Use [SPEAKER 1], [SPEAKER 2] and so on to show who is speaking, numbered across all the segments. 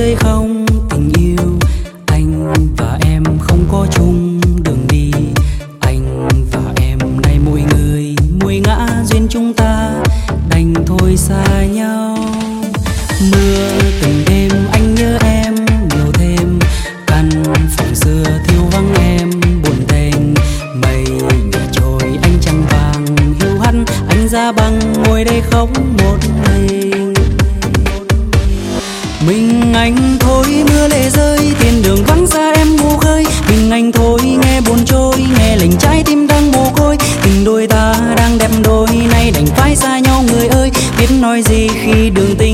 [SPEAKER 1] giây không tình yêu. Anh và em không có chung đường đi. Anh và em nay mỗi người, mỗi ngã duyên chúng ta đành thôi xa nhau. Mưa từng đêm anh nhớ em nhiều thêm. Căn phòng xưa thiếu vắng em buồn tênh mây nhẹ trôi anh trăng vàng, hiu hắt anh ra băng ngồi đây khóc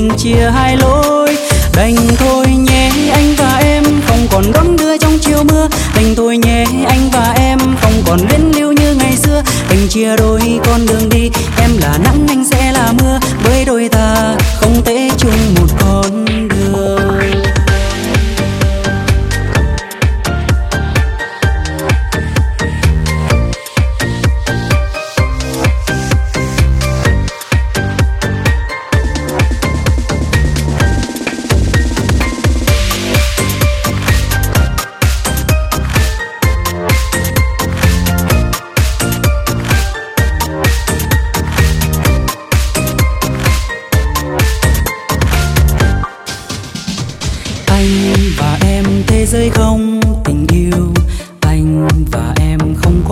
[SPEAKER 1] đường tình chia hai lối. Đành thôi nhé, anh và em không còn đón đưa trong chiều mưa. Đành thôi nhé, anh và em không còn luyến lưu như ngày xưa. Đành chia đôi con đường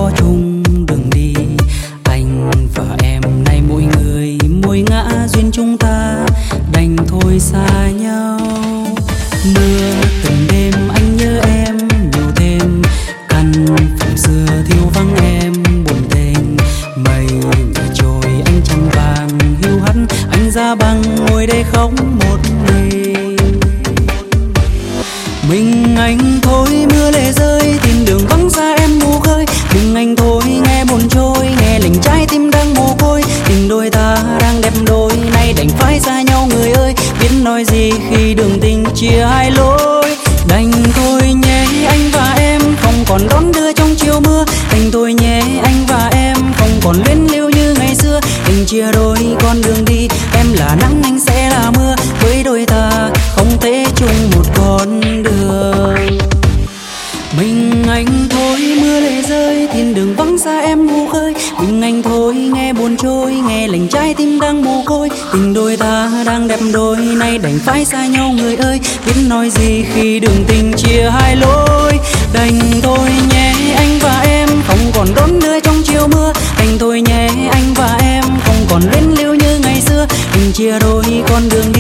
[SPEAKER 1] có chung đường đi. Anh và em nay mỗi người, mỗi ngã duyên chúng ta đành thôi xa nhau. Mưa từng đêm anh nhớ em nhiều thêm, căn phòng xưa thiếu vắng em buồn tênh mây trôi, anh trăng vàng, hiu hắt, anh ra băng ngồi đây khóc khi đường tình chia hai lối. Đành thôi nhé, anh và em không còn đón đưa trong chiều mưa. Đành thôi nhé, anh và em không còn luyến lưu như ngày xưa. Tình chia đôi tình anh thôi, nghe buồn trôi, nghe lành trái tim đang mồ côi. Tình đôi ta đang đẹp đôi, nay đành phải xa nhau người ơi. Biết nói gì khi đường tình chia hai lối. Đành thôi, nhé anh và em, không còn đón đưa trong chiều mưa. Đành thôi, nhé anh và em, không còn luyến lưu như ngày xưa. Đành chia đôi con đường